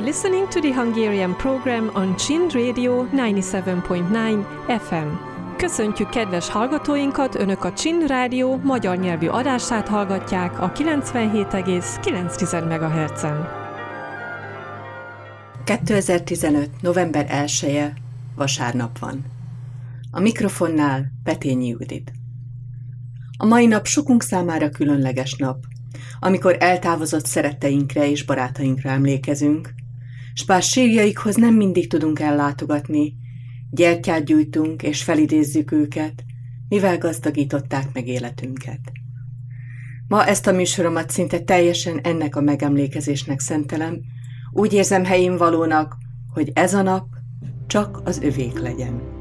listening to the Hungarian program on Chin Radio 97.9 FM. Köszöntjük kedves hallgatóinkat, Önök a Csin Rádió magyar nyelvű adását hallgatják a 97,9 MHz-en. 2015. november 1-e, vasárnap van. A mikrofonnál Petényi Judit. A mai nap sokunk számára különleges nap, amikor eltávozott szeretteinkre és barátainkra emlékezünk, s bár sírjaikhoz nem mindig tudunk ellátogatni, gyertyát gyújtunk és felidézzük őket, mivel gazdagították meg életünket. Ma ezt a műsoromat szinte teljesen ennek a megemlékezésnek szentelem, úgy érzem helyén valónak, hogy ez a nap csak az övék legyen.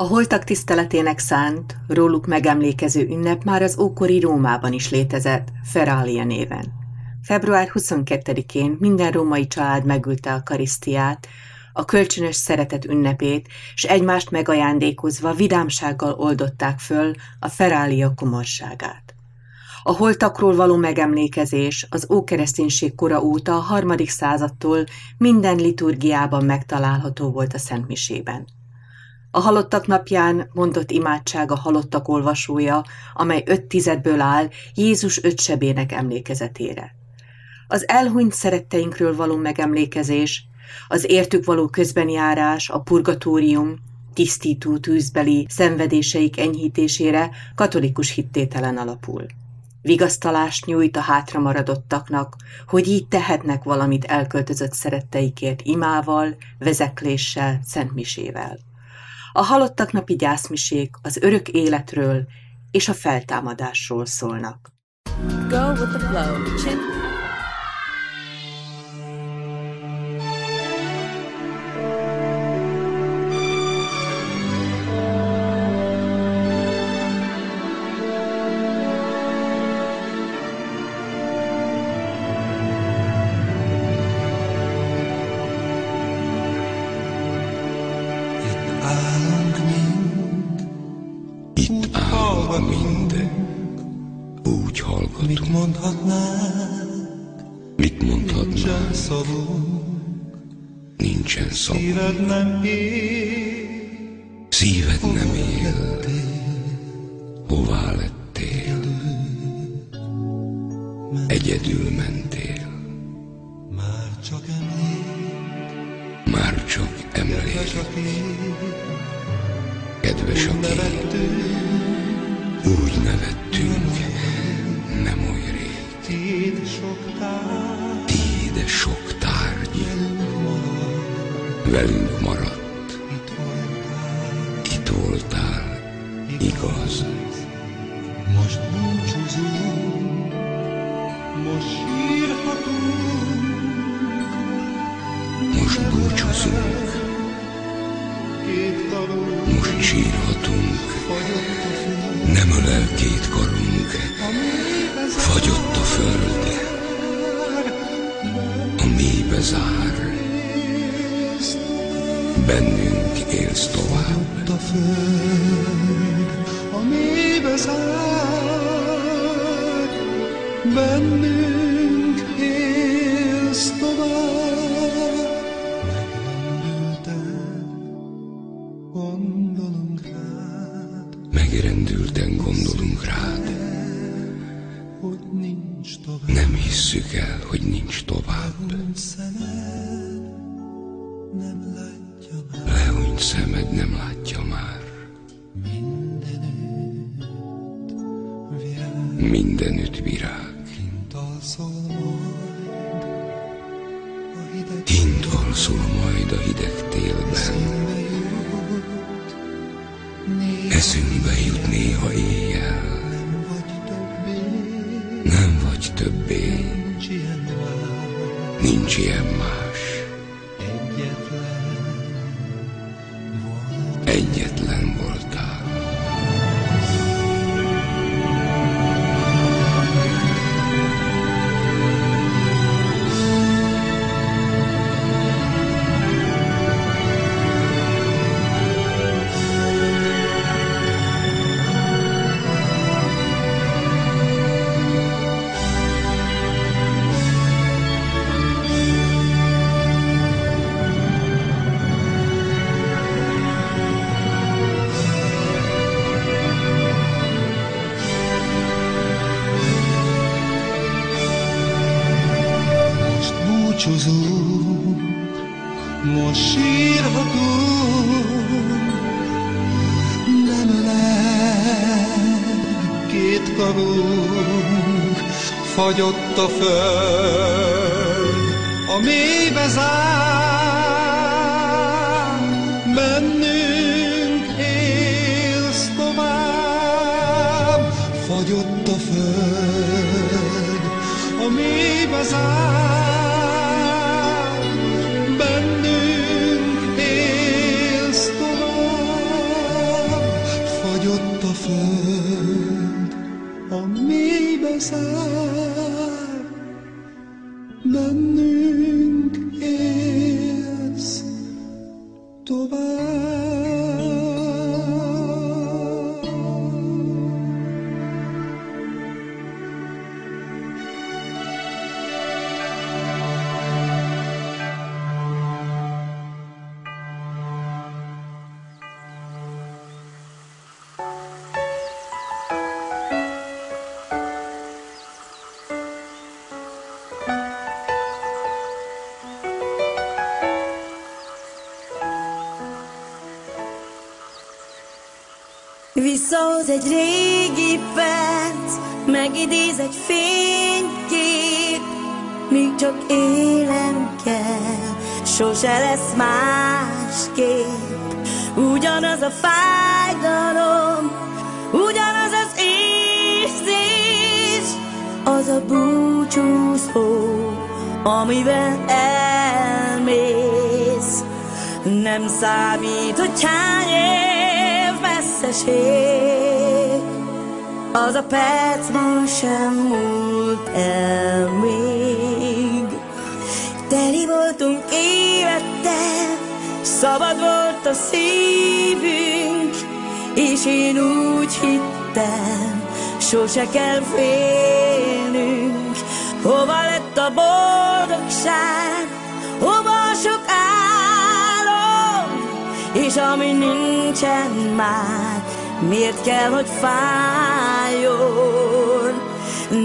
A holtak tiszteletének szánt, róluk megemlékező ünnep már az ókori Rómában is létezett, Ferália néven. Február 22-én minden római család megülte a karisztiát, a kölcsönös szeretet ünnepét, és egymást megajándékozva vidámsággal oldották föl a Ferália komorságát. A holtakról való megemlékezés az ókereszténység kora óta a harmadik századtól minden liturgiában megtalálható volt a Szentmisében. A halottak napján mondott imádság a halottak olvasója, amely öt tizedből áll Jézus öt sebének emlékezetére. Az elhunyt szeretteinkről való megemlékezés, az értük való közbenjárás, a purgatórium, tisztító tűzbeli szenvedéseik enyhítésére katolikus hittételen alapul. Vigasztalást nyújt a hátra maradottaknak, hogy így tehetnek valamit elköltözött szeretteikért imával, vezekléssel, szentmisével. A halottak napi gyászmisék az örök életről és a feltámadásról szólnak. Go with the flow. Chin Szíved nem él, szíved nem él, hová lettél, egyedül mentél. Már csak emlék, már csak emlék, kedves a kép, úgy nevettünk, nem oly rég. Tiéd sok tár, tiéd sok tárgy, velünk maradt. Itt voltál, igaz. Most búcsúzunk, most sírhatunk. Most búcsúzunk, most sírhatunk. Nem ölel két karunk, fagyott a föld, a mélybe zár bennünk élsz tovább. A föld, a mélybe bennünk élsz tovább. Megrendülten gondolunk rád, megrendülten gondolunk rád. Nem hisszük el, hogy nincs tovább. Nincs fagyott a föld, a mélybe zár, csak élem kell, sose lesz másképp. Ugyanaz a fájdalom, ugyanaz az érzés, az a búcsúszó, amivel elmész. Nem számít, hogy hány év messzeség, az a percben sem múlt el még. Szabad volt a szívünk, és én úgy hittem, sose kell félnünk. Hova lett a boldogság, hova sok álom, és ami nincsen már, miért kell, hogy fájjon?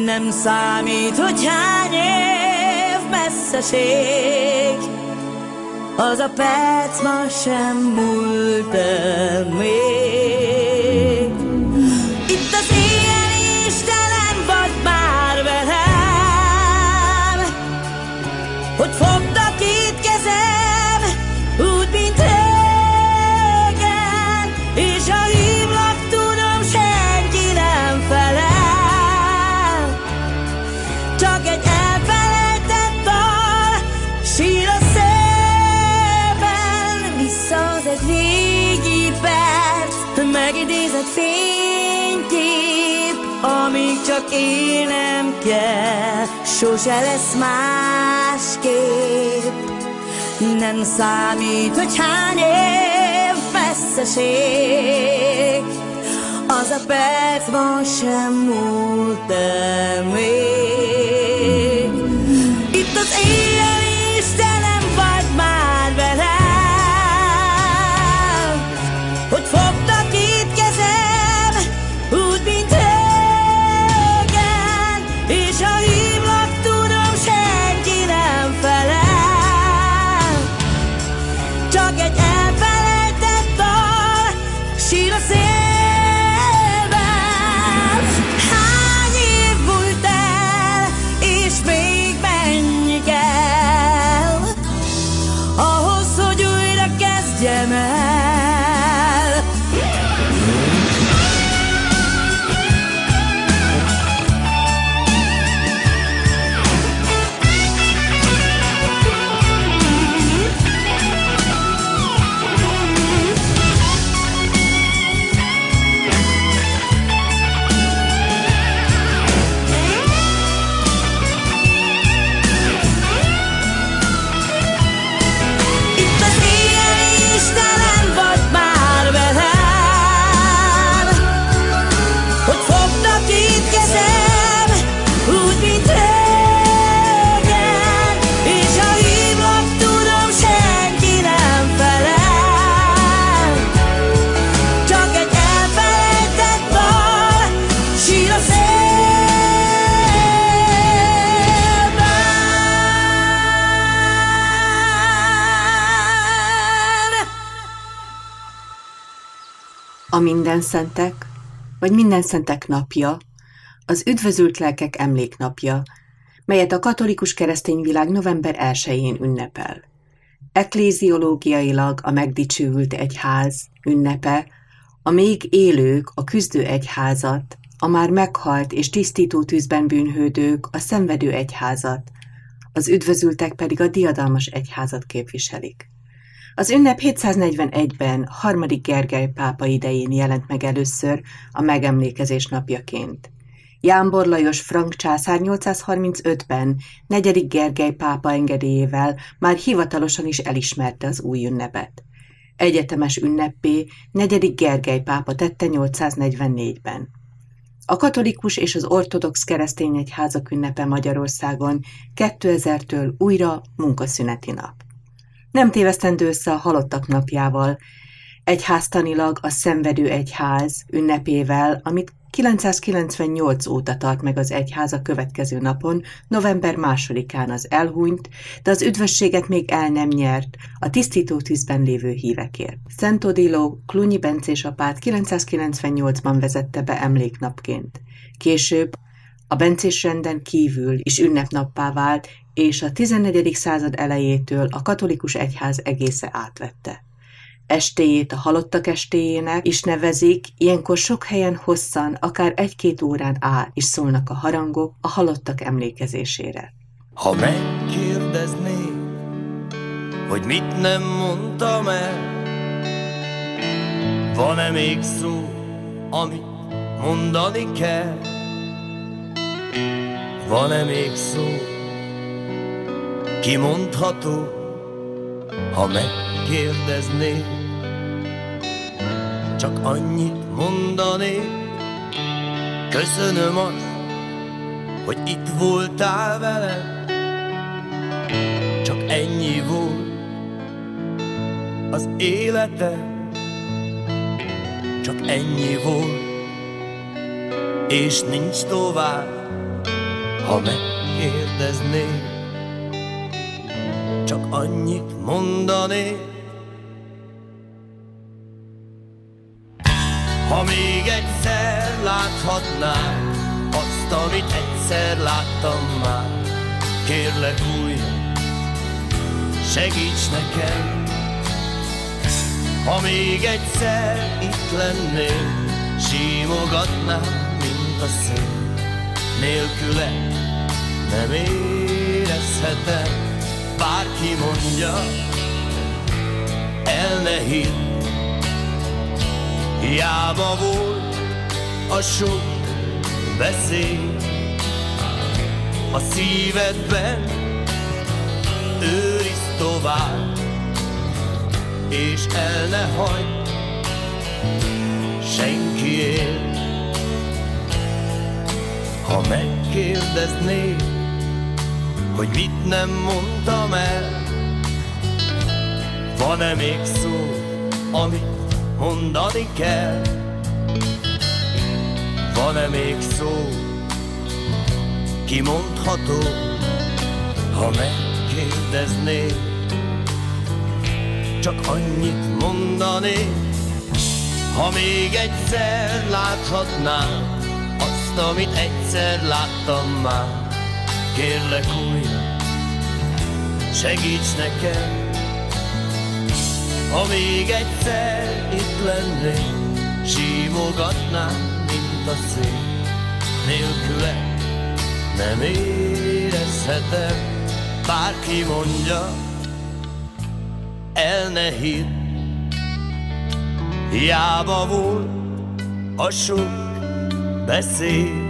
Nem számít, hogy hány év messzeség, az a perc ma sem múlt el még. Kell, sose lesz másképp. Nem számít, hogy hány év messzeség, az a perc ma sem múlt el még. A minden szentek, vagy minden szentek napja, az üdvözült lelkek emléknapja, melyet a katolikus keresztény világ november 1-én ünnepel. Ekléziológiailag a megdicsőült egyház ünnepe, a még élők a küzdő egyházat, a már meghalt és tisztító tűzben bűnhődők a szenvedő egyházat, az üdvözültek pedig a diadalmas egyházat képviselik. Az ünnep 741-ben harmadik Gergely pápa idején jelent meg először a megemlékezés napjaként. Jámbor Lajos Frank császár 835-ben negyedik Gergely pápa engedélyével már hivatalosan is elismerte az új ünnepet. Egyetemesünneppé negyedik Gergely pápa tette 844-ben. A katolikus és az ortodox keresztény egyházak ünnepe Magyarországon 2000-től újra munkaszüneti nap. Nem tévesztendő össze a halottak napjával, egyháztanilag a szenvedő egyház ünnepével, amit 998 óta tart meg az egyház a következő napon, november másodikán az elhunyt, de az üdvösséget még el nem nyert a tisztító tűzben lévő hívekért. Szent Odiló Klunyi Bencés apát 998-ban vezette be emléknapként. Később a Bencés renden kívül is ünnepnappá vált, és a 14. század elejétől a katolikus egyház egésze átvette estéjét a halottak estéjének is nevezik, ilyenkor sok helyen hosszan, akár egy-két órán át is szólnak a harangok a halottak emlékezésére. Ha megkérdeznék, hogy mit nem mondtam el, van-e még szó, amit mondani kell? Van-e még szó, kimondható, ha megkérdeznék? Csak annyit mondanék, köszönöm azt, hogy itt voltál velem. Csak ennyi volt az élete, csak ennyi volt, és nincs tovább, ha megkérdeznék. Csak annyit mondanék, Ha még egyszer láthatnám azt, amit egyszer láttam már, kérlek újra, segíts nekem. Ha még egyszer itt lennél, símogatnám, mint a szél, nélküle nem érezhetem, bárki mondja, el ne hidd, Hiába volt a sok beszél A szívedben őriz tovább És el ne hagyd él Ha megkérdeznéd Hogy mit nem mondtam el Van-e még szó, amit mondani kell. Van-e még szó, kimondható, ha megkérdeznék? Csak annyit mondanék, ha még egyszer láthatnám azt, amit egyszer láttam már. Kérlek újra, segíts nekem, ha még egyszer itt lennék, símogatnám, mint a szél. Nélküle nem érezhetem, bárki mondja, el ne hidd. Hiába volt a sok beszél,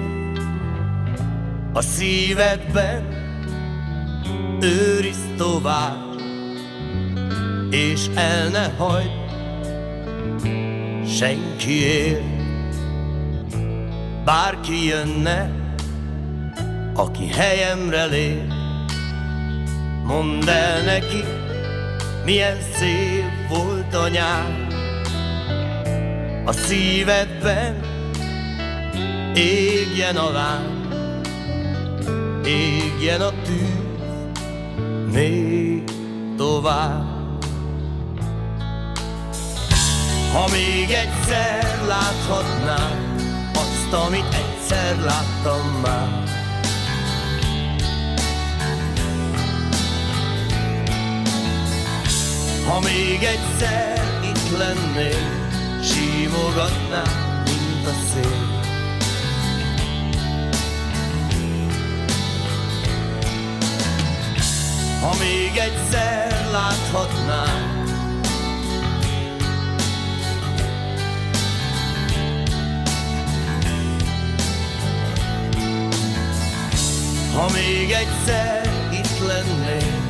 a szívedben őriz tovább és el ne hagyd senkiért. Bárki jönne, aki helyemre lép, mondd el neki, milyen szép volt a nyár. A szívedben égjen a láng, égjen a tűz, még tovább. Ha még egyszer láthatnám azt, amit egyszer láttam már. Ha még egyszer itt lennél, símogatnám, mint a szél. ha még egyszer láthatnám. Ha még egyszer itt lennék,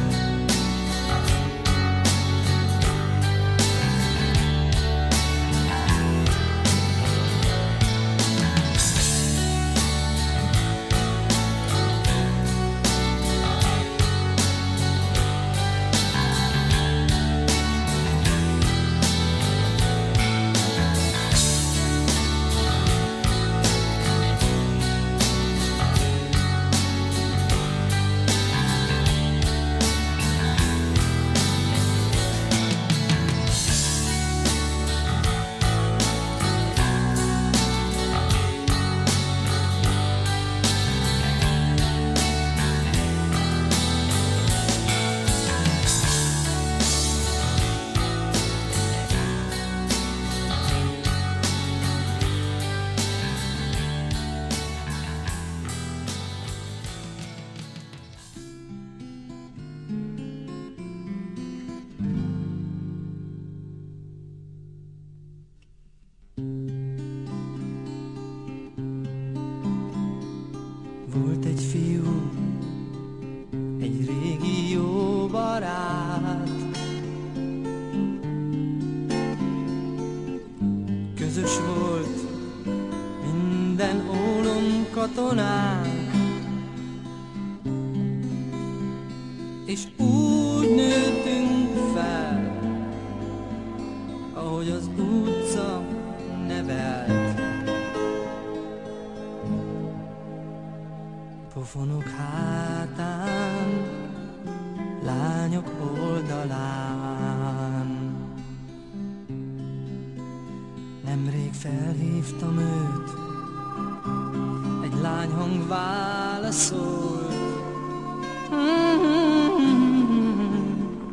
hang válaszolt.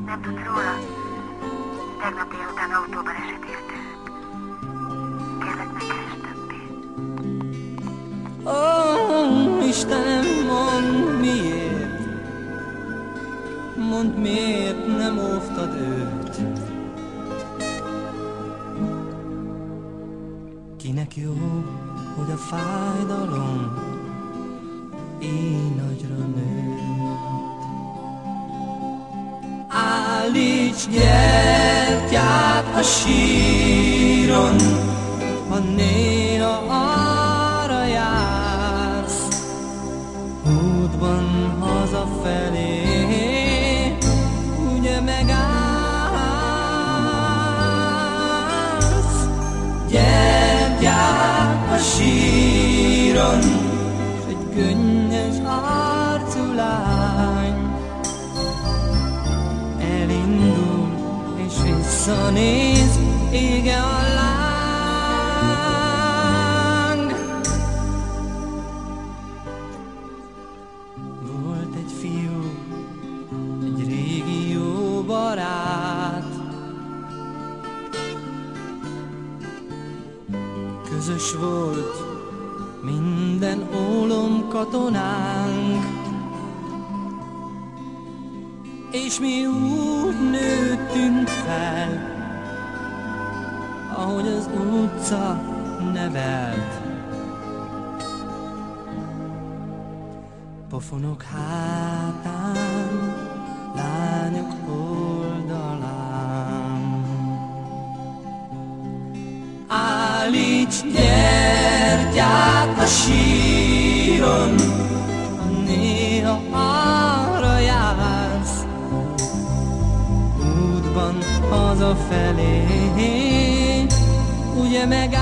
Nem tudsz róla? Tegnap délután autóban esett érte. Kérlek, ne keresd többé. Ó, Istenem, mondd miért, mondd miért nem óvtad őt. Kinek jó, hogy a fájdalom így nagyra nőtt. Állíts gyertyát a síron, ha néha visszanéz, ége a láng. Volt egy fiú, egy régi jó barát, közös volt minden ólom katonánk, és mi úgy nőttünk fel, ahogy az utca nevelt. Pofonok hátán, lányok oldalán. Állíts gyertyát a síron, hazafelé, ugye megállsz,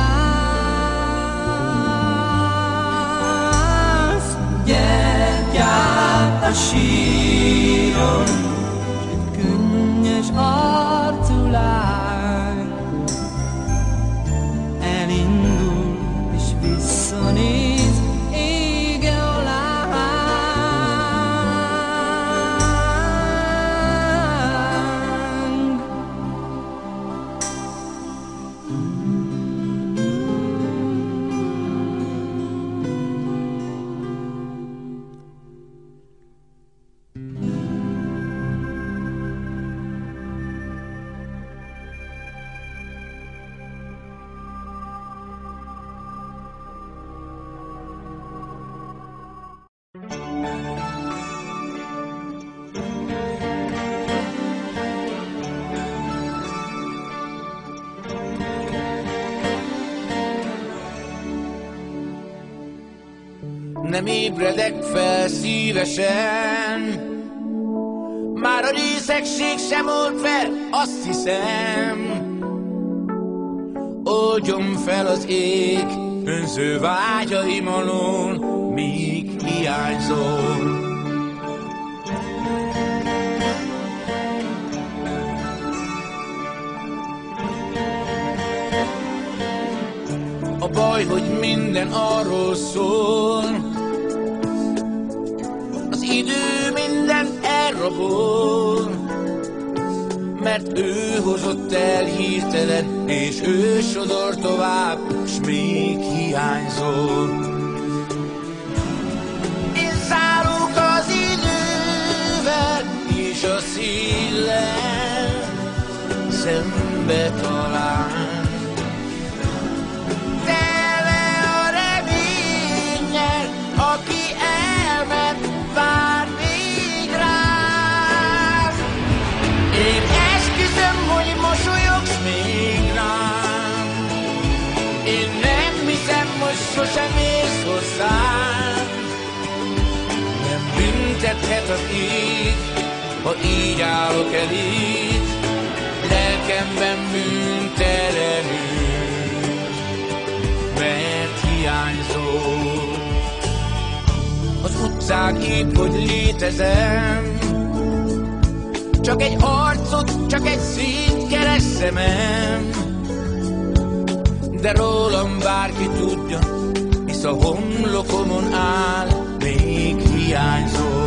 gyertyát a síron, szívesen. Már a részegség sem old fel, azt hiszem. Oldjon fel az ég, önző vágyaim alól, míg hiányzol. A baj, hogy minden arról szól, elrabol, mert ő hozott el hirtelen, és ő sodor tovább, s még hiányzol. És a szíllel szembe talál. Büntethet az ég, ha így állok eléd. Lelkemben bűntelenül, mert hiányzol. Az utcán épp, hogy létezem, csak egy arcot, csak egy színt keres De rólam bárki tudja, hisz a homlokomon áll Még hiányzol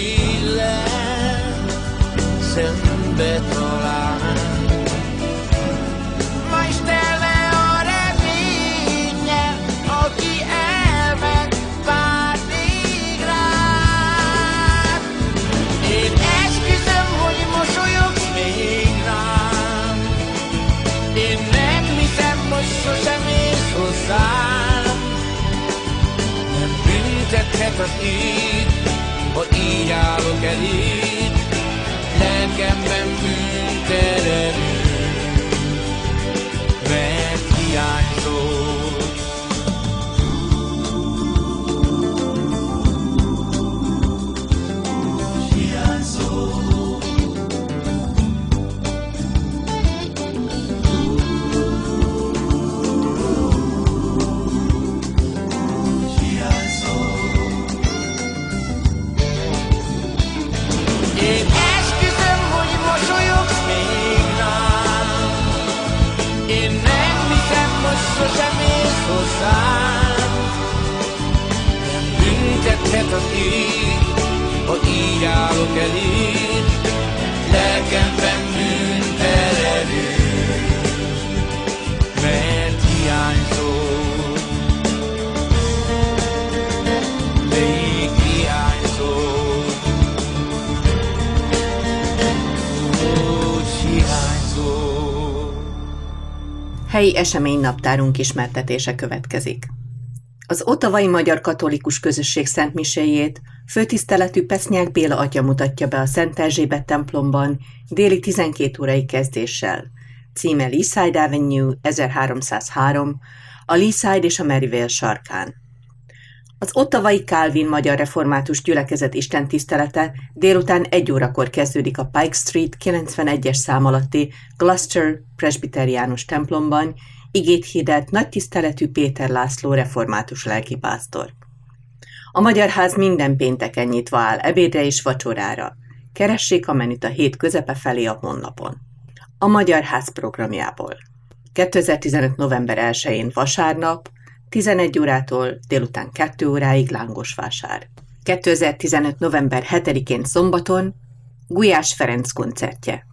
Szíllel Szembe talál Ma is tele a reménye, aki elment, vár még rád. Én esküszöm, hogy mosolyogsz még rám. Én nem hiszem, hogy sosem érsz hozzám. Nem büntethet az ég, ha így állok eléd. Büntethet az ég, ha így állok eléd. Lelkemben bűntelenül, mert hiányzol. Még hiányzol. Úgy hiányzol. Helyi eseménynaptárunk ismertetése következik. Az Otavai Magyar Katolikus Közösség Szentmiséjét főtiszteletű Pesznyák Béla atya mutatja be a Szent Erzsébet templomban déli 12 órai kezdéssel. Címe Leaside Avenue 1303, a Leaside és a Merivale sarkán. Az ottavai Calvin Magyar Református Gyülekezet istentisztelete délután egy órakor kezdődik a Pike Street 91-es szám alatti Gloucester Presbyteriánus templomban, igét hirdett nagy tiszteletű Péter László református lelkipásztor. A Magyar Ház minden pénteken nyitva áll ebédre és vacsorára. Keressék a menüt a hét közepe felé a honlapon. A Magyar Ház programjából. 2015. november 1-én vasárnap, 11 órától délután 2 óráig Lángosvásár. 2015. november 7-én szombaton Gulyás Ferenc koncertje.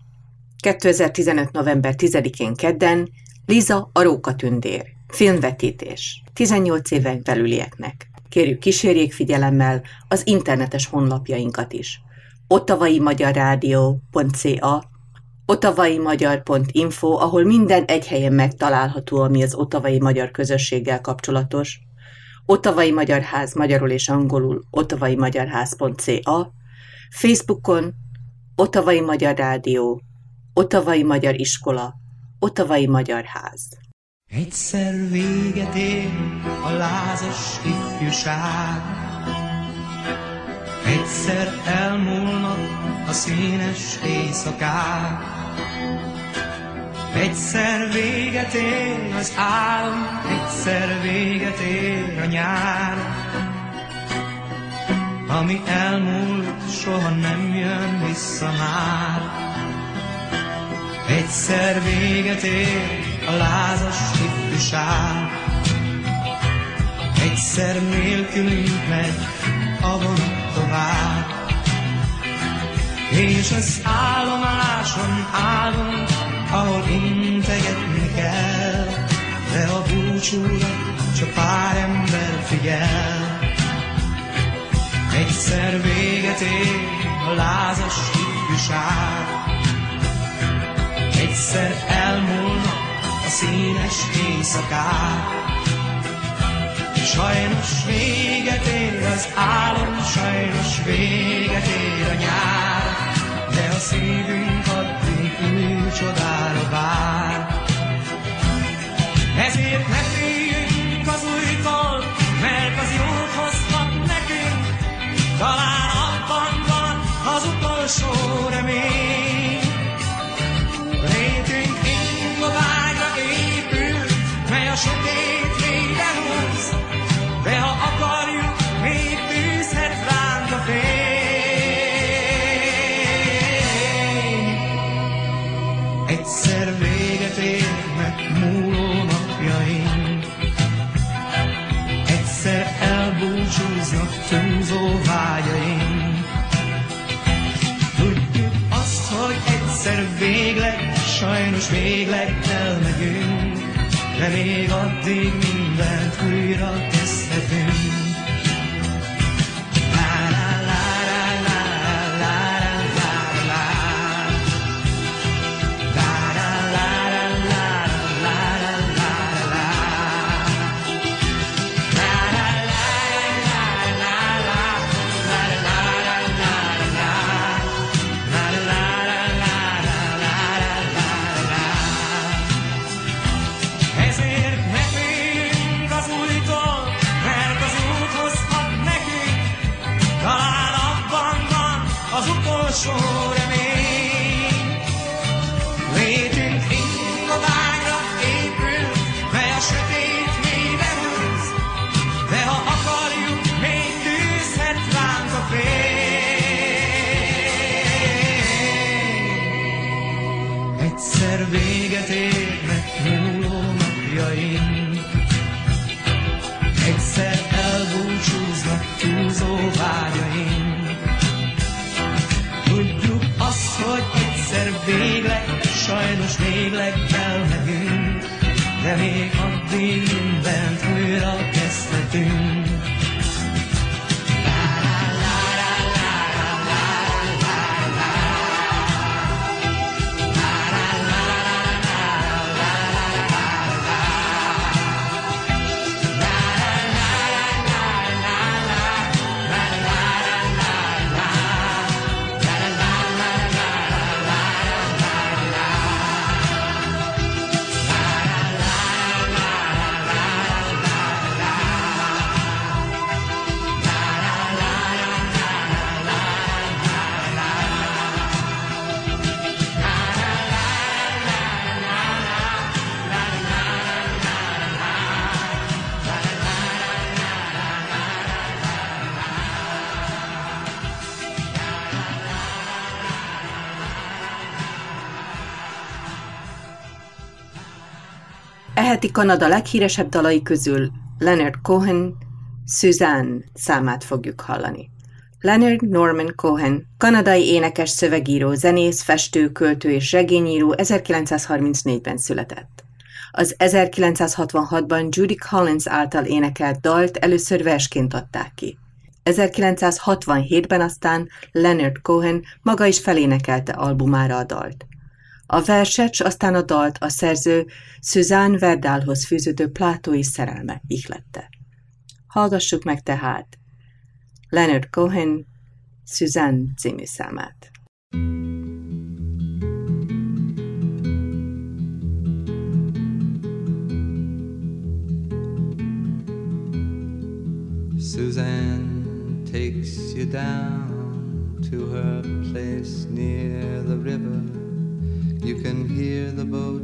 2015. november 10-én kedden Liza a Róka Tündér. Filmvetítés. 18 éven belülieknek. Kérjük kísérjék figyelemmel az internetes honlapjainkat is. ottavai-magyar-rádió.ca ottavai-magyar.info, ahol minden egy helyen megtalálható, ami az ottavai magyar közösséggel kapcsolatos. Ottavai Magyar Ház magyarul és angolul ottavai-magyarház.ca Facebookon Ottavai Magyar Rádió, Ottavai Magyar Iskola, Otavai Magyar Ház. Egyszer véget ér a lázas ifjúság, Egyszer elmúlnak a színes éjszakák, Egyszer véget ér az álom, egyszer véget ér a nyár, Ami elmúlt, soha nem jön vissza már. Egyszer véget ér a lázas ifjúság, Egyszer nélkülünk megy a vonat tovább, És az állomáson állunk, ahol integetni kell, De a búcsúra csak pár ember figyel. Egyszer véget ér a lázas ifjúság, Egyszer elmúlnak a színes éjszakák. Sajnos véget ér az álom, sajnos véget ér a nyár, de a szívünk addig új csodára vár. Ezért ne féljünk az újtól, mert az jót hozhat nekünk, talán abban van az utolsó remény. Sajnos végleg elmegyünk, de még addig mindent újra Egyszer véget érnek múló napjaink, Egyszer elbúcsúznak túlzó vágyaink. Tudjuk azt, hogy egyszer végleg, sajnos végleg elmegyünk, de még addig mindent újra kezdhetünk. Eheti Kanada leghíresebb dalai közül Leonard Cohen, Suzanne számát fogjuk hallani. Leonard Norman Cohen, kanadai énekes, szövegíró, zenész, festő, költő és regényíró 1934-ben született. Az 1966-ban Judy Collins által énekelt dalt először versként adták ki. 1967-ben aztán Leonard Cohen maga is felénekelte albumára a dalt. A verset, s aztán a dalt a szerző Suzanne Verdálhoz fűződő plátói szerelme ihlette. Hallgassuk meg tehát Leonard Cohen Suzanne című számát.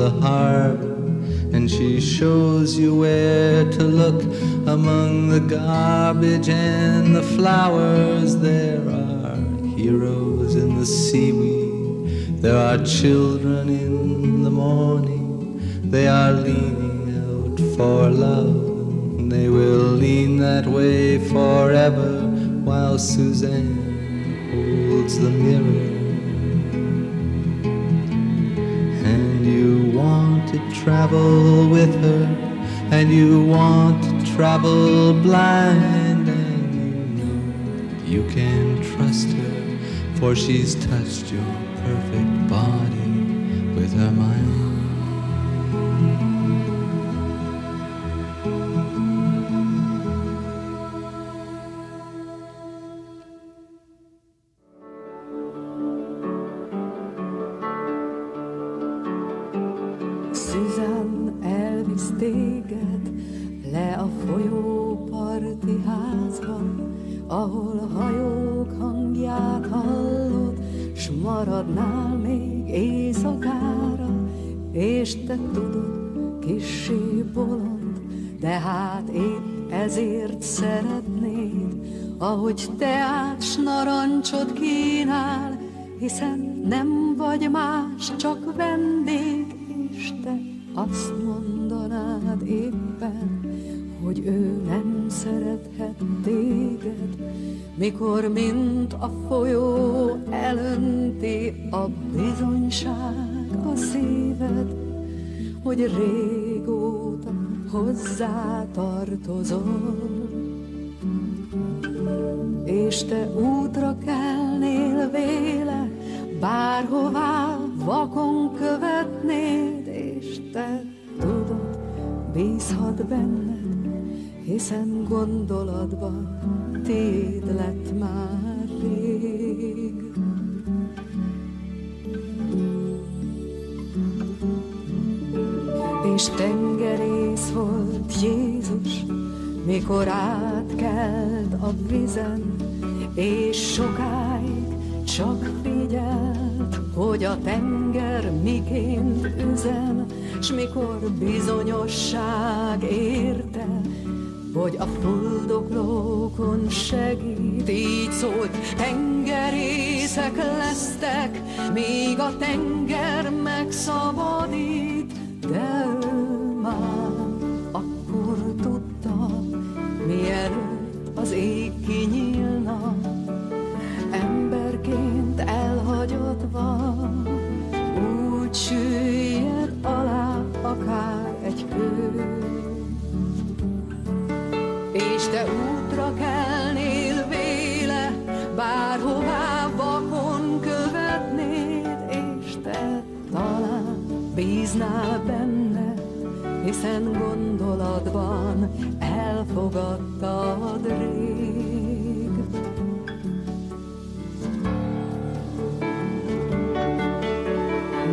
the Harbor. And she shows you where to look among the garbage and the flowers. There are heroes in the seaweed, there are children in the morning, they are leaning out for love. They will lean that way forever while Suzanne holds the mirror. Travel with her, and you want to travel blind, and you know you can trust her, for she's touched your perfect body with her mind. Téged le a folyó parti házba, ahol hajók hangját hallod, s maradnál még éjszakára, és te tudod, kissé bolond, de hát épp ezért szeretnéd, ahogy teát s narancsot kínál, hiszen nem vagy más, csak vendég, és te azt szerethet téged, mikor mint a folyó elönti a bizonyság a szíved, hogy régóta hozzá tartozol. És te útra kelnél véle, bárhová vakon követnéd, és te tudod, bízhat benned, hiszen gondolatban tiéd lett már rég. És tengerész volt Jézus, mikor átkelt a vizen, és sokáig csak figyelt, hogy a tenger miként üzen, s mikor bizonyosság érte, hogy a fuldoklókon segít, így szólt, tengerészek lesztek, míg a tenger megszabadít, de ő Te útra kelnél véle, bárhová vakon követnéd, és te talán bíznál benne, hiszen gondolatban elfogadtad rég.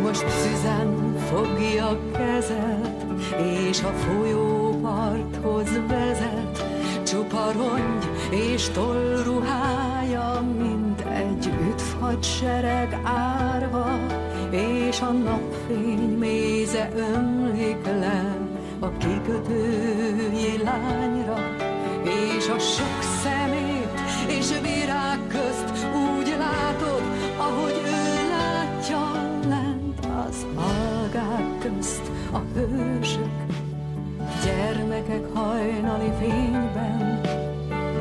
Most szüzen fogja kezed, és a folyóparthoz vezet, csupa rongy és tollruhája, mint egy üdvhadsereg árva, és a napfény méze ömlik le a kikötői lányra, és a sok szemét és virág közt úgy látod, ahogy ő látja lent az algák közt a hősök, gyermekek hajnali fényben,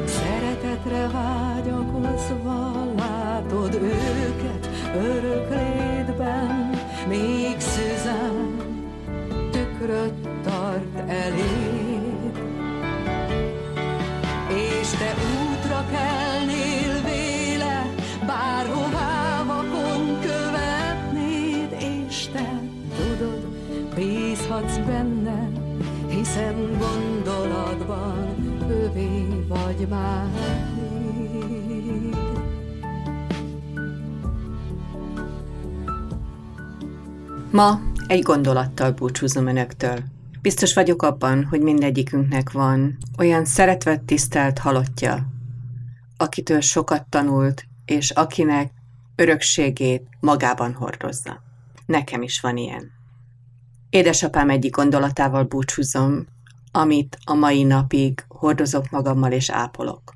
szeretetre vágyakozva látod őket örök létben, még Szüzen tükröt tart eléd. És te útra kelnél véle, bárhová vakon követnéd, és te tudod, bízhatsz benne, hiszen gondolatban övé vagy már. Ma egy gondolattal búcsúzom önöktől. Biztos vagyok abban, hogy mindegyikünknek van olyan szeretve tisztelt halottja, akitől sokat tanult, és akinek örökségét magában hordozza. Nekem is van ilyen. Édesapám egyik gondolatával búcsúzom, amit a mai napig hordozok magammal és ápolok.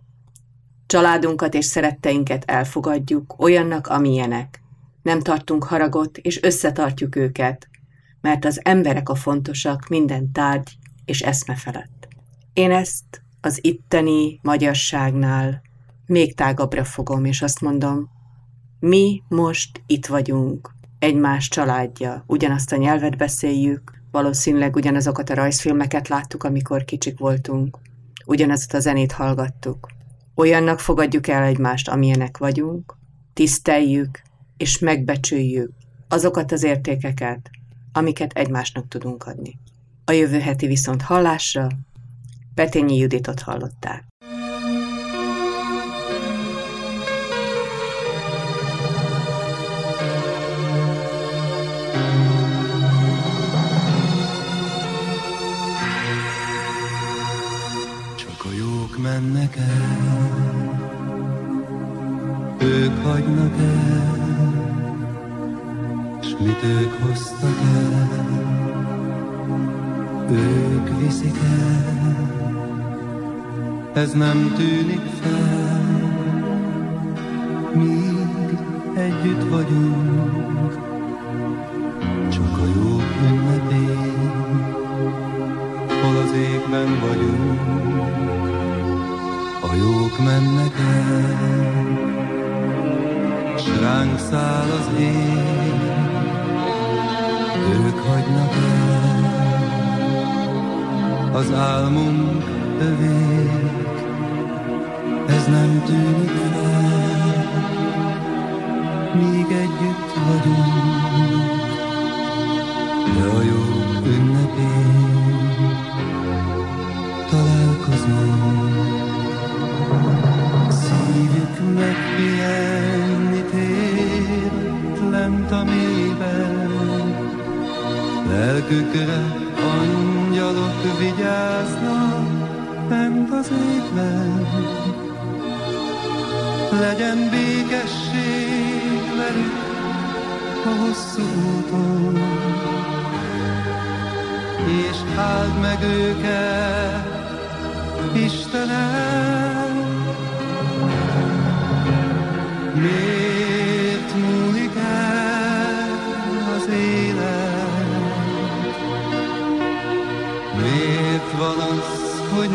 Családunkat és szeretteinket elfogadjuk olyannak, amilyenek. Nem tartunk haragot, és összetartjuk őket, mert az emberek a fontosak minden tárgy és eszme felett. Én ezt az itteni magyarságnál még tágabbra fogom, és azt mondom, mi most itt vagyunk, egymás családja, ugyanazt a nyelvet beszéljük, valószínűleg ugyanazokat a rajzfilmeket láttuk, amikor kicsik voltunk, ugyanazt a zenét hallgattuk. Olyannak fogadjuk el egymást, amilyenek vagyunk, tiszteljük és megbecsüljük azokat az értékeket, amiket egymásnak tudunk adni. A jövő heti viszont hallásra Petényi Juditot hallották. Mennek el, ők hagynak el, s mit ők hoztak el, ők viszik el. Ez nem tűnik fel, míg együtt vagyunk, csak a jók ünnepén, hol az égben vagyunk, a jók mennek el, s ránk száll az ég, ők hagynak el, az álmunk övék, ez nem tűnik fel, míg együtt vagyunk, de a jók ünnepén a mélyben. Lelkükre angyalok vigyáznak bent az égben. Legyen békesség velük a hosszú úton, és áld meg őket, Istenem.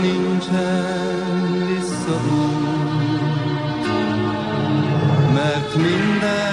nincsen visszaút, mert minden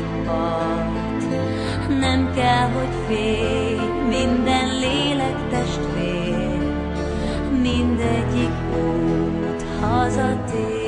másik part. Nem kell, hogy félj, minden lélek testvér, mindegyik út hazatér.